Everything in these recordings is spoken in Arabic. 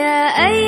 محمد ابن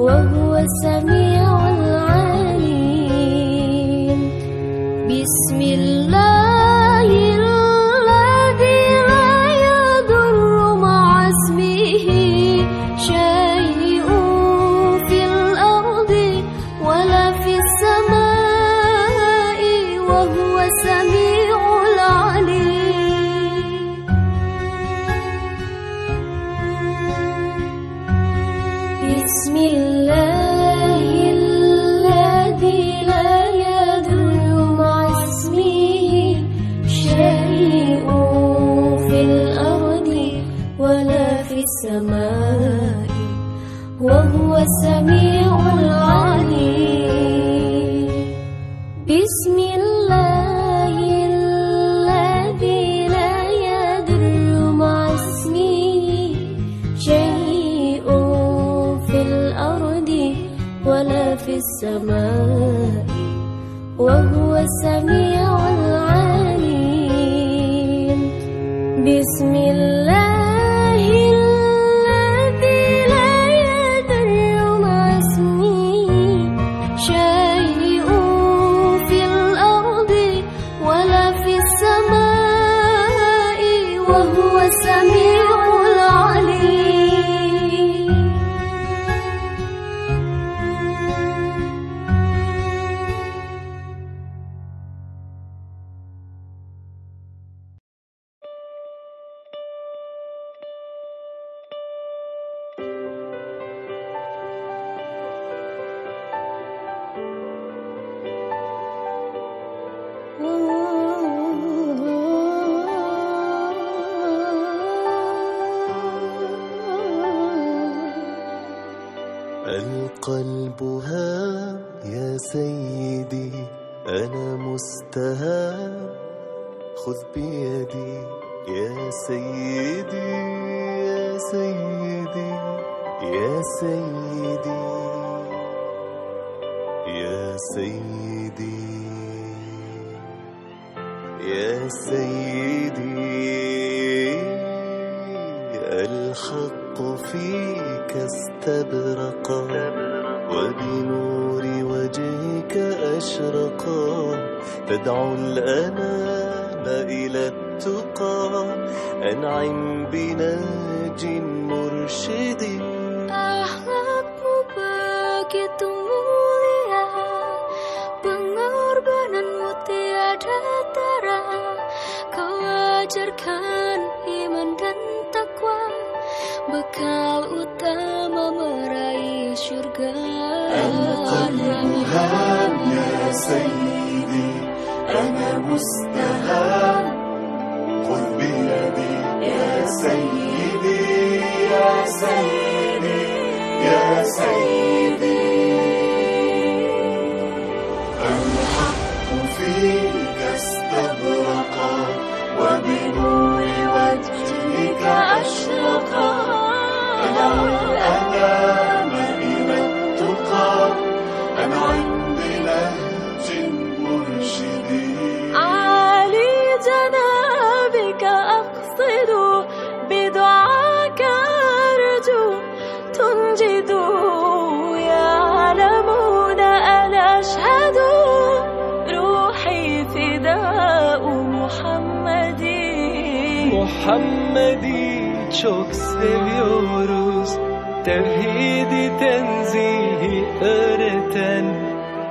يا سيدي الحق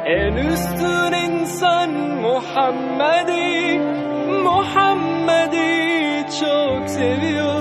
En üstün insan Muhammed'i Muhammed'i çok seviyor.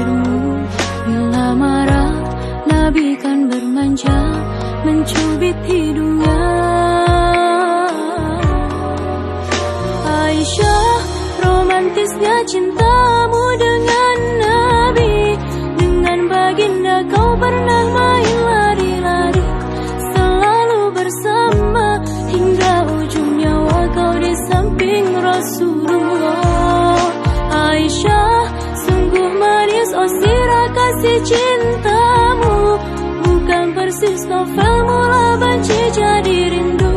biru Bila marah Nabi kan bermanja Mencubit hidungnya. Aisyah Romantisnya cintamu dengan Nabi. Dengan baginda kau pernah main. Si cintamu Bukan persis novel mula benci jadi rindu.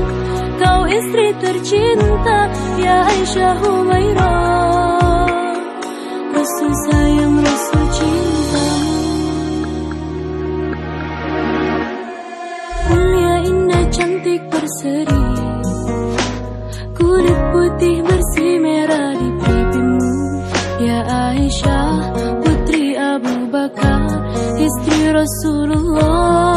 Kau istri tercinta Ya Aisyah Humaira. Rasul sayang Rasul cinta Mulia indah cantik berseri. Kulit putih Hasbi Rasulullah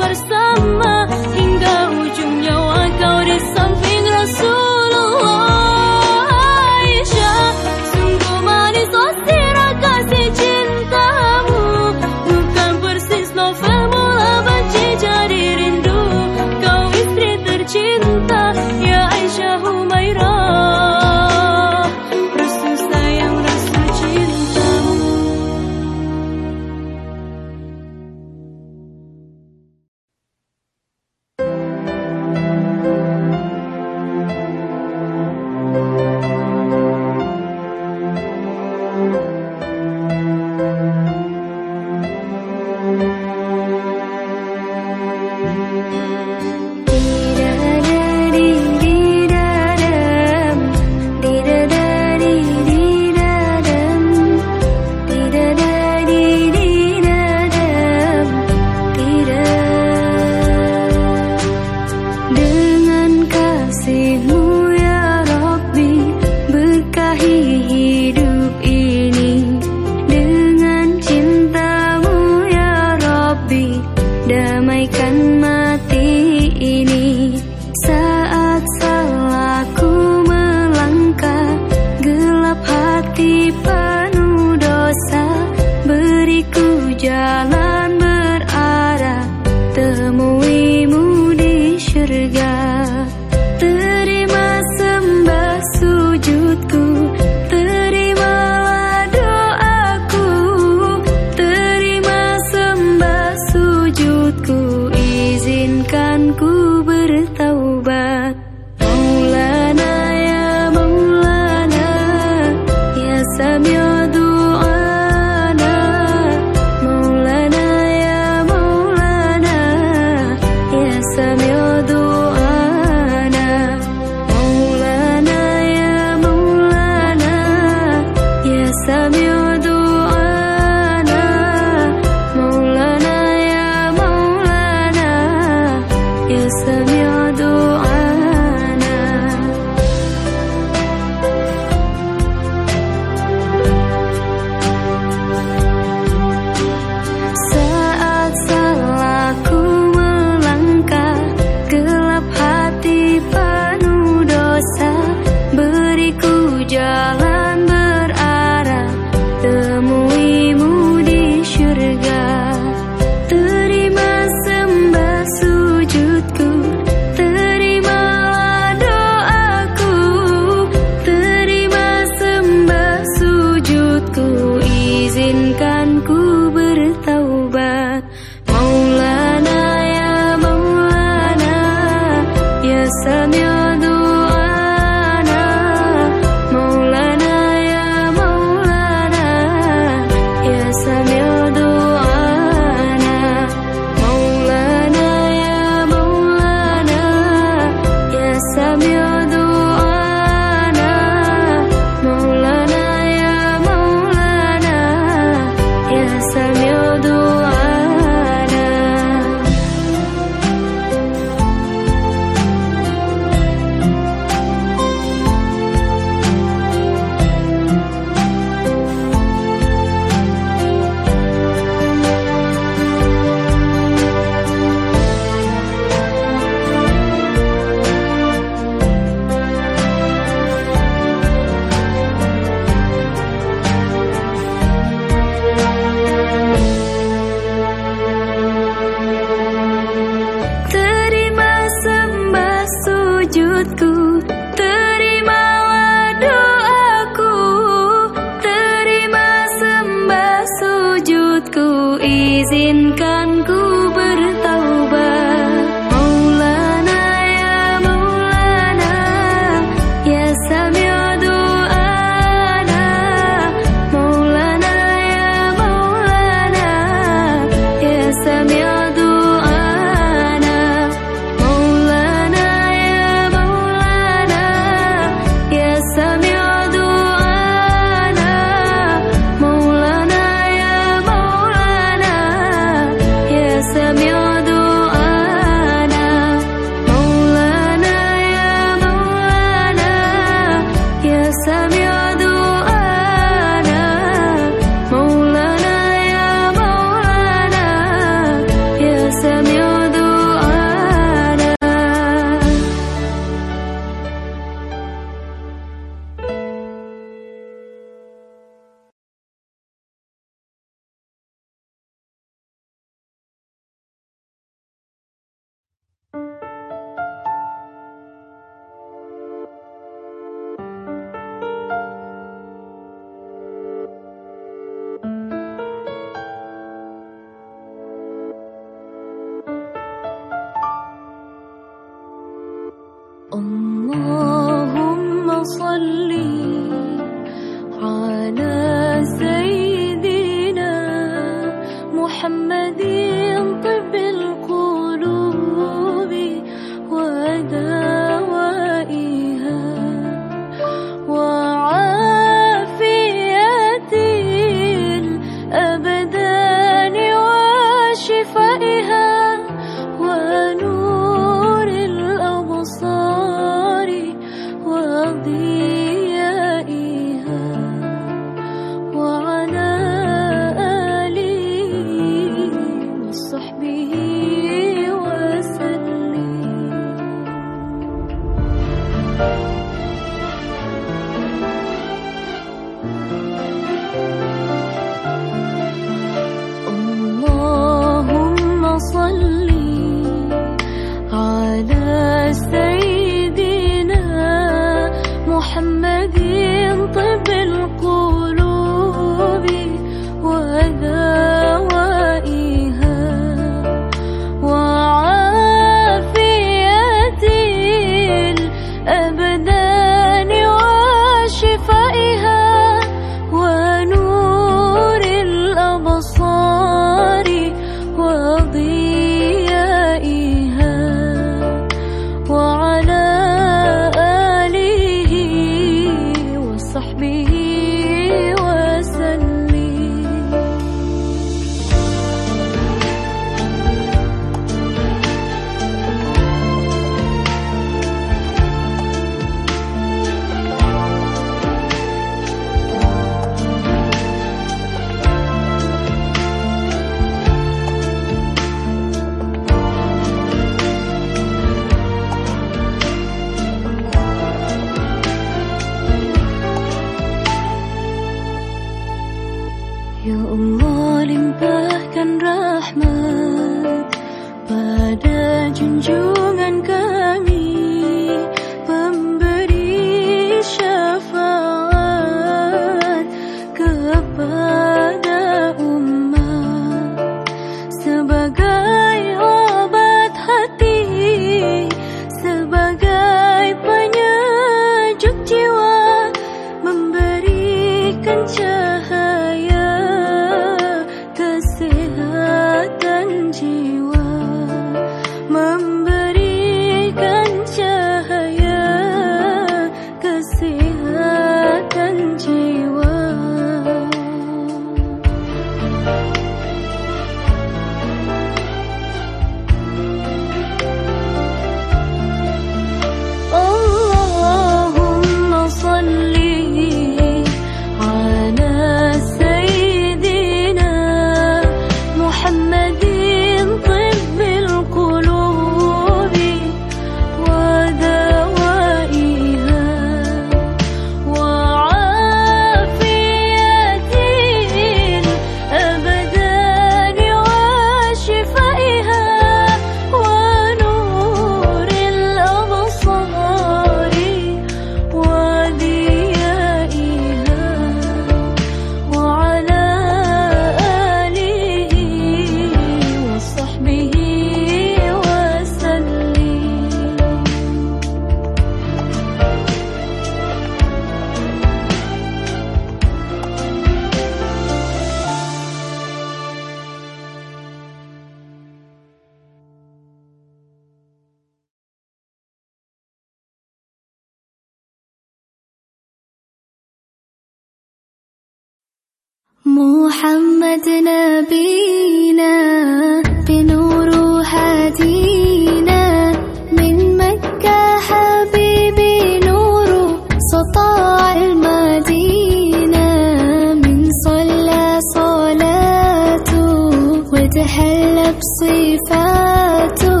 وتحلى بصفاته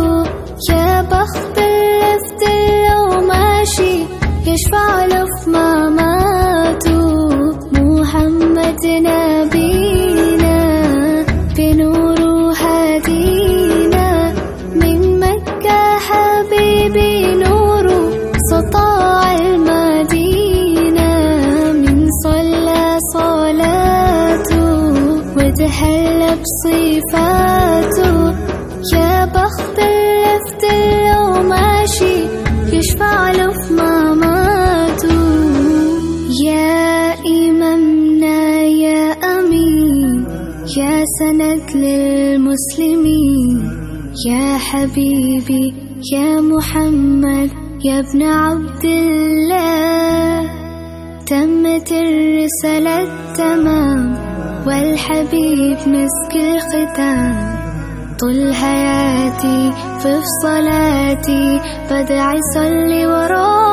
يا بخت اللفت لو ماشي يشفع له في مماته محمد نبينا وتحلى بصفاته يا بخت اللفت لو ماشي يشفع له في مماته يا إمامنا يا أمين يا سند للمسلمين. يا حبيبي يا محمد يا ابن عبد الله. تمت الرسالة تمام والحبيب مسك الختام. طول حياتي في صلاتي بدعي صلي وراه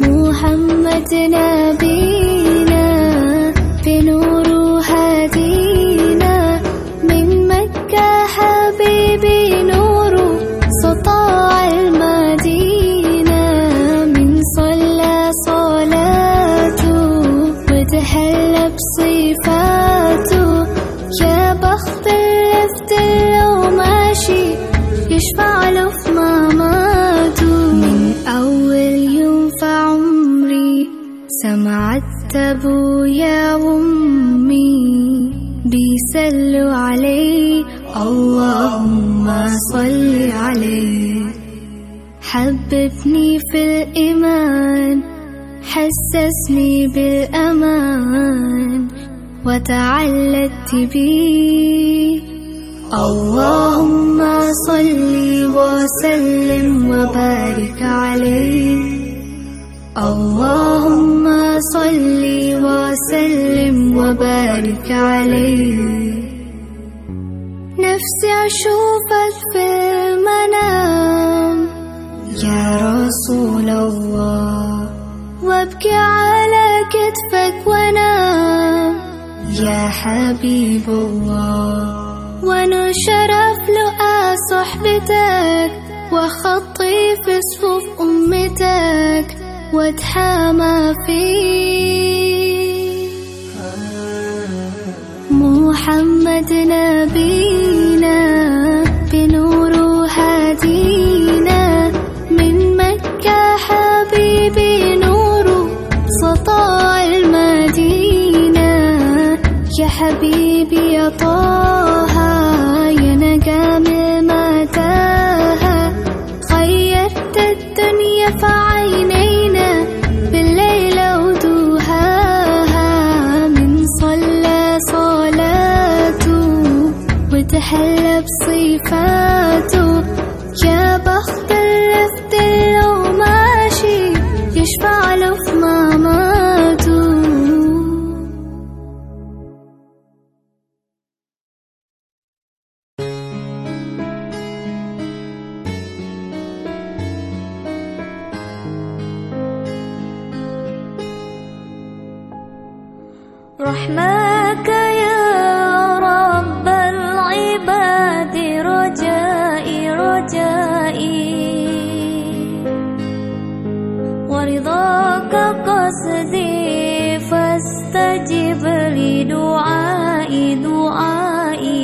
محمد نبينا سمعت أبويا وأمي بيسلوا عليه. اللهم صل عليه. حببني في الإيمان حسسني بالأمان وتعلقت بيه. اللهم صل وسلم وبارك عليه. اللهم صل وسلم وبارك عليه. نفسي أشوفك في المنام. يا رسول الله وابكي على كتفك وانام يا حبيب الله وأنا شرف لقى صحبتك وخطي في صفوف أمتك. واتحامى فيك محمد نبينا فاستجب لدعائي دعائي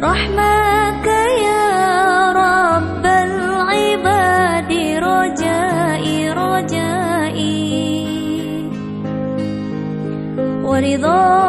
رحمك يا رب العباد رجائي رجائي ورضاك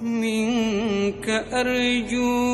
منك أرجو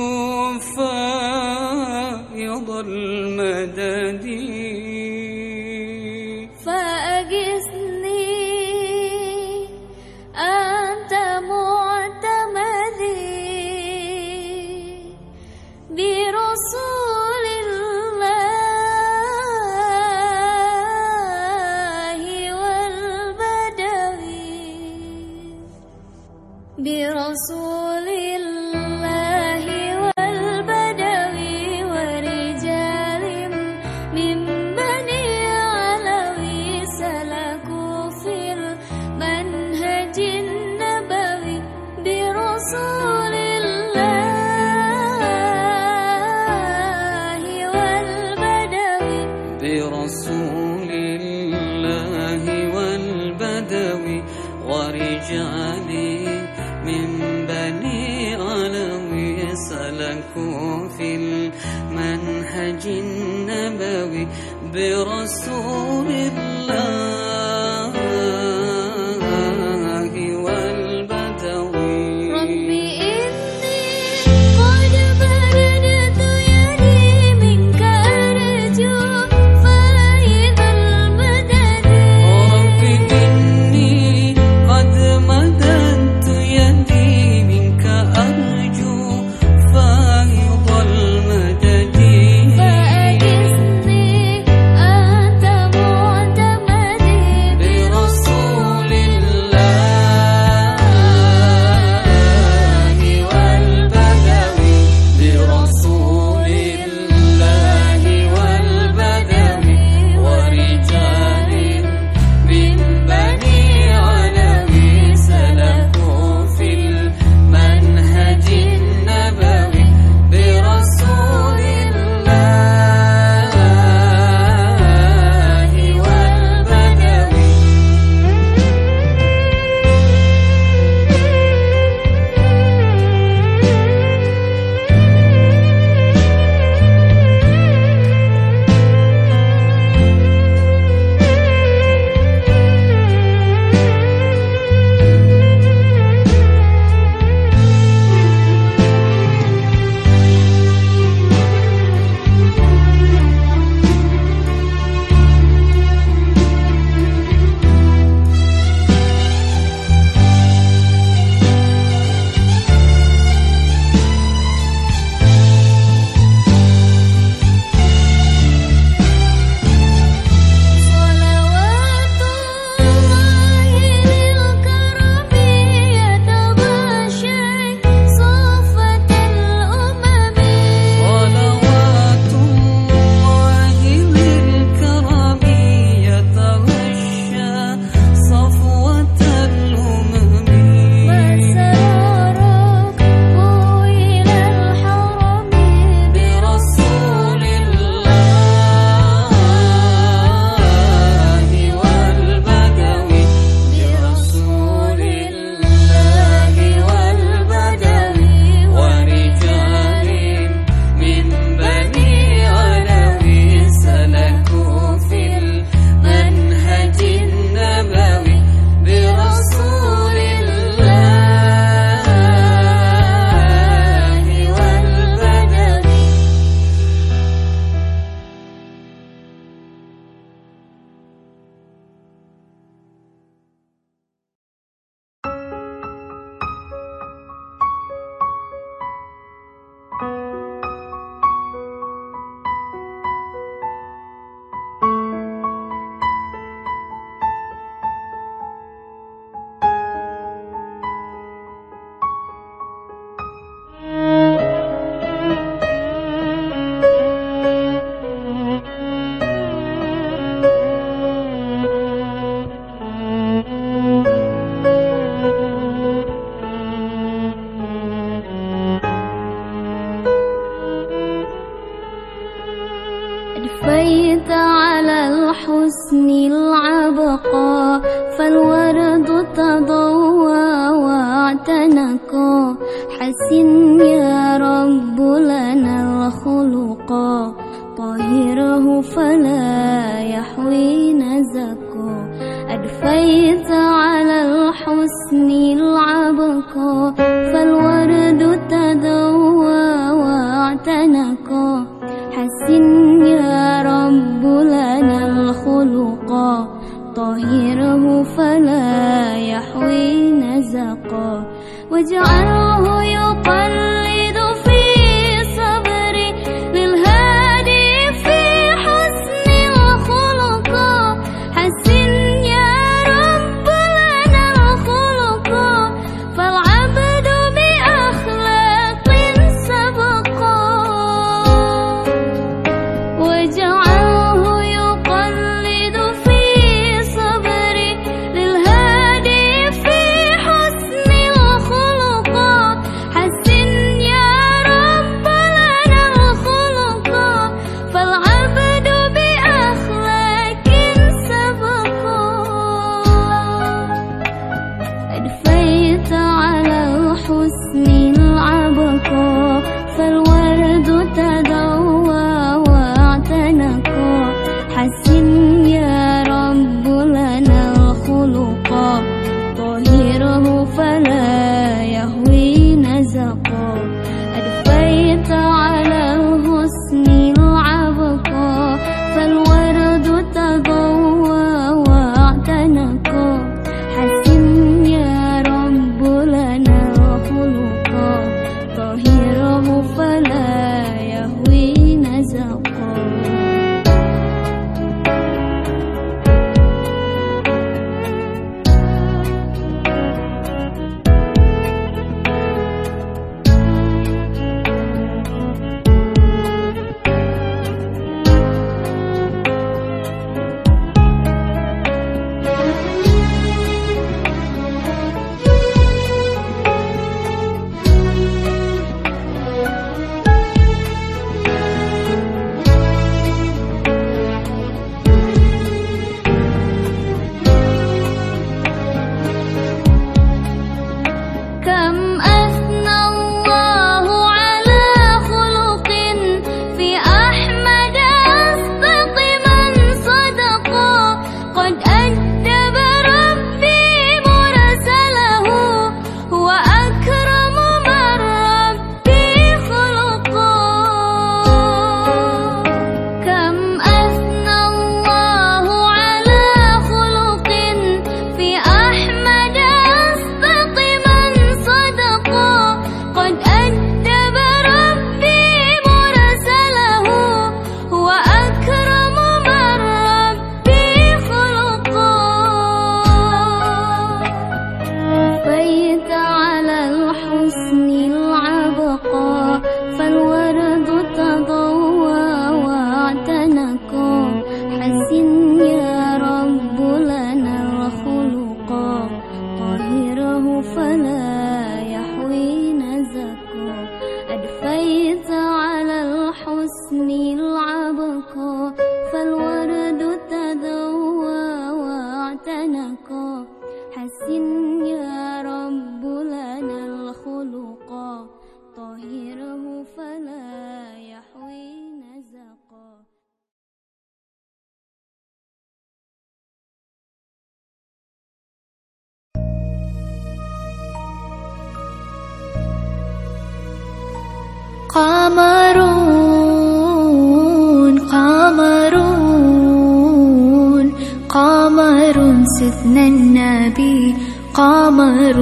من النبي قمرون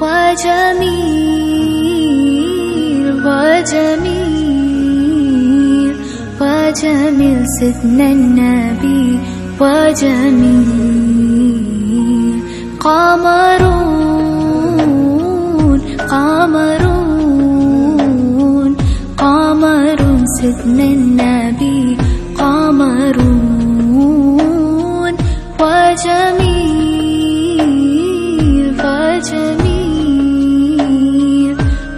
وجميل وجميل وجميل سيدنا النبي وجميل. قمرون قمرون قمر سيدنا النبي. وجميل وجميل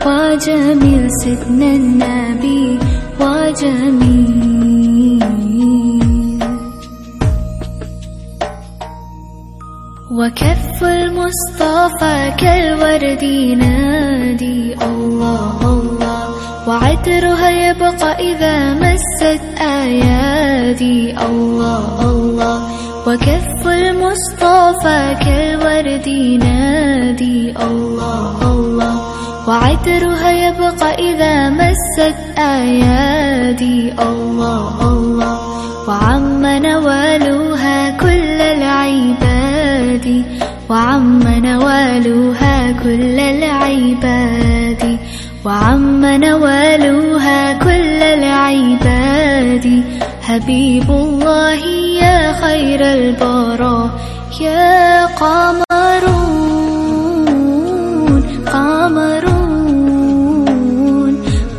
وجميل سيدنا النبي وجميل وكف المصطفى كالورد ينادي الله الله. وعطرها يبقى إذا مست أيادي الله الله. وكف المصطفى كالورد ينادي الله الله. وعطرها يبقى إذا مست آيادي الله الله. وعم نوالها كل العباد وعم نوالها كل العباد. وعم نوالها كل العباد حبيب الله يا خير البراء يا قمرون قمرون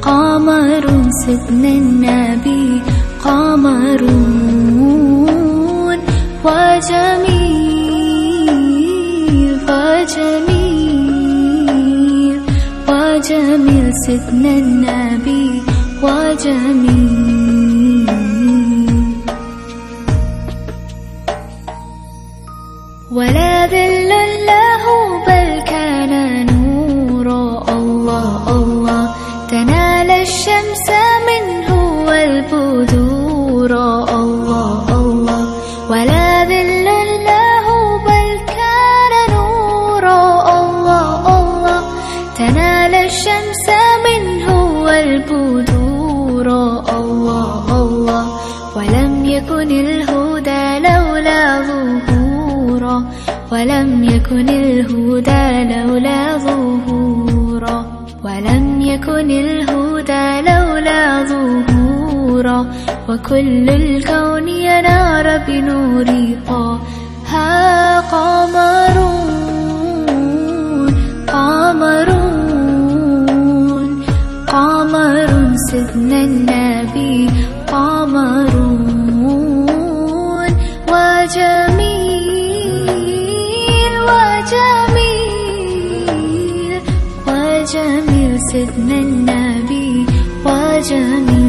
قمر سيدنا النبي قمرون وجميل وجميل وجميل سيدنا النبي وجميل. ذل له بل كان نورا الله الله. تنال الشمس منه والبذور. الله الله. ولا ذل له بل كان نورا الله الله. تنال الشمس منه والبذور. الله الله. ولم يكن الهدى ولم يكن الهدى لولا ظهورا. ولم يكن الهدى لولا ظهورا. وكل الكون ينار بنور طه. قمرون قمرون قمر سيدنا النبي. قمرون سيدنا النبي وجميل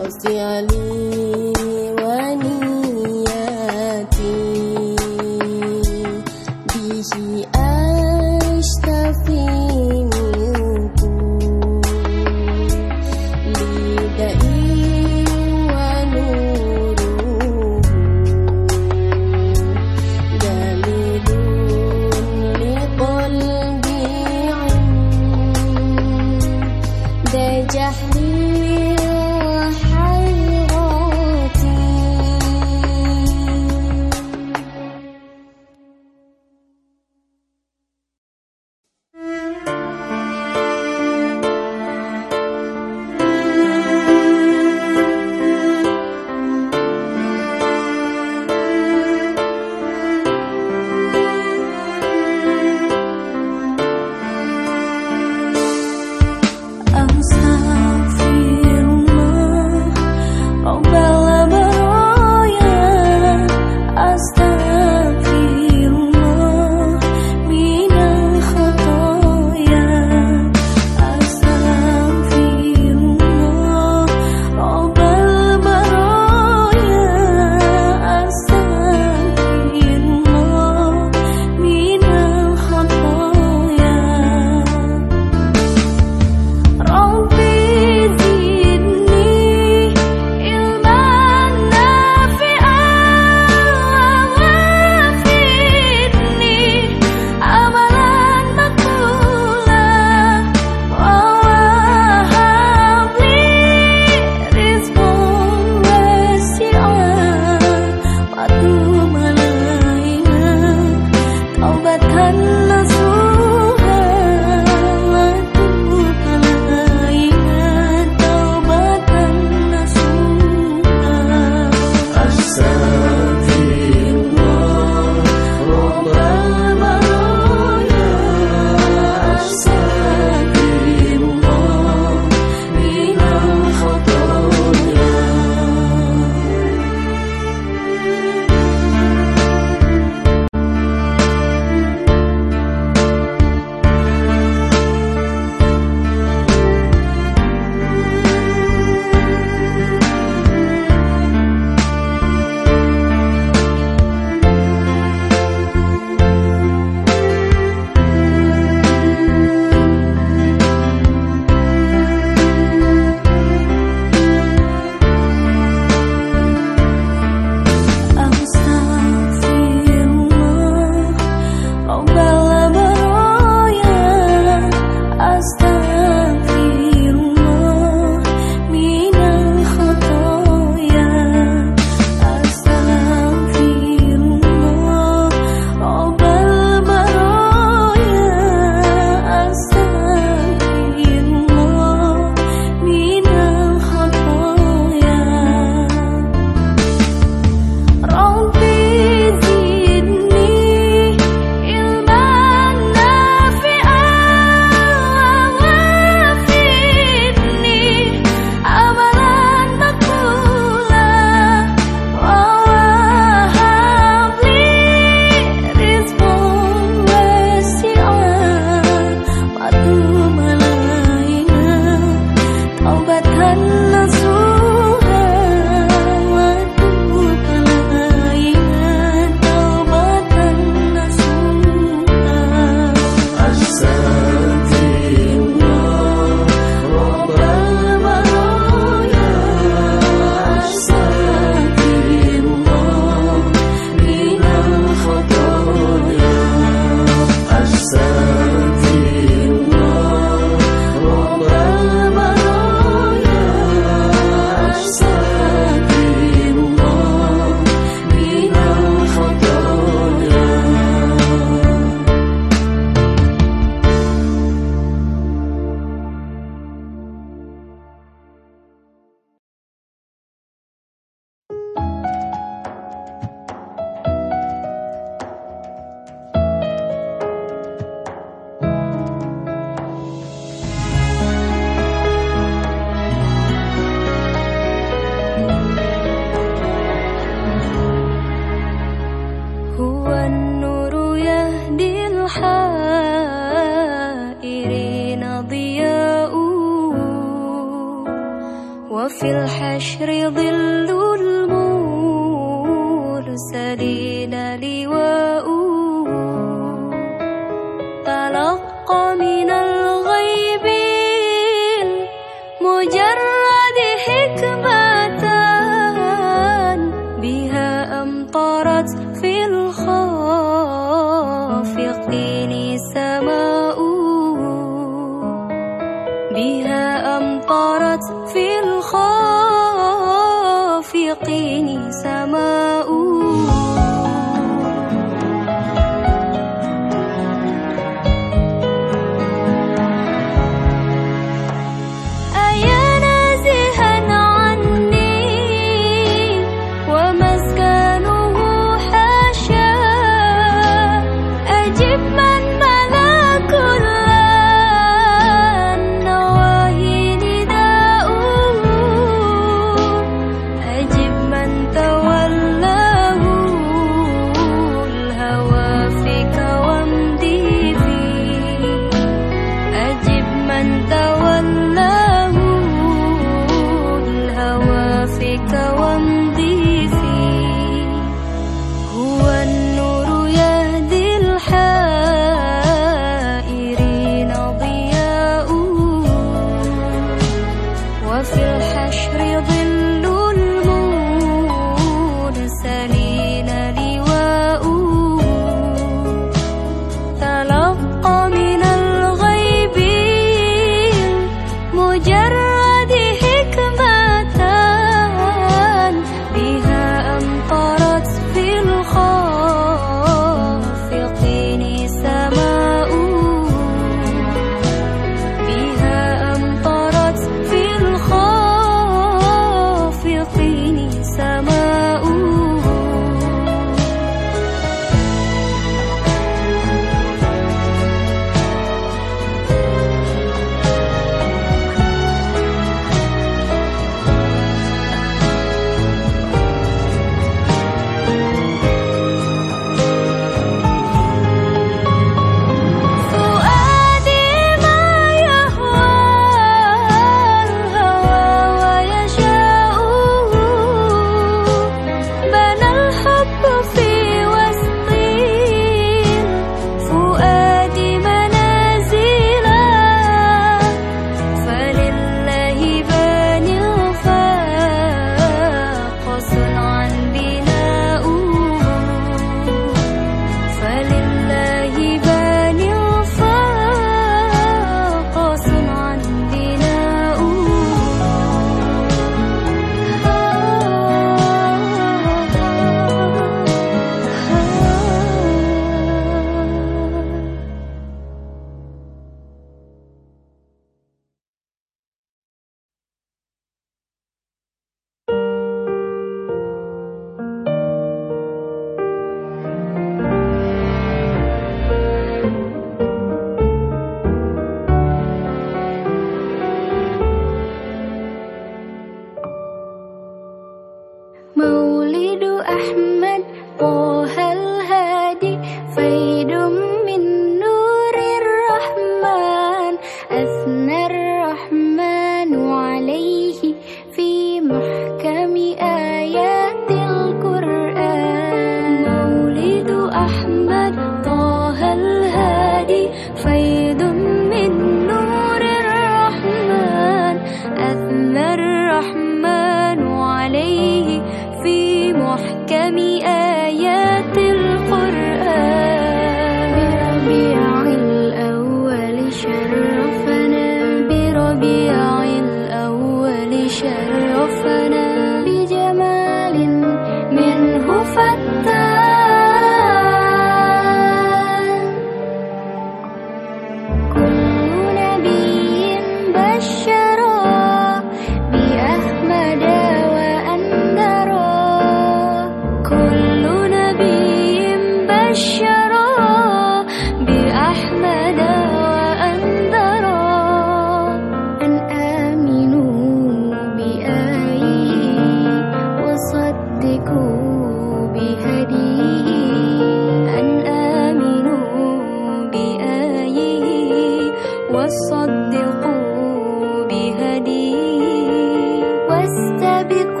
biết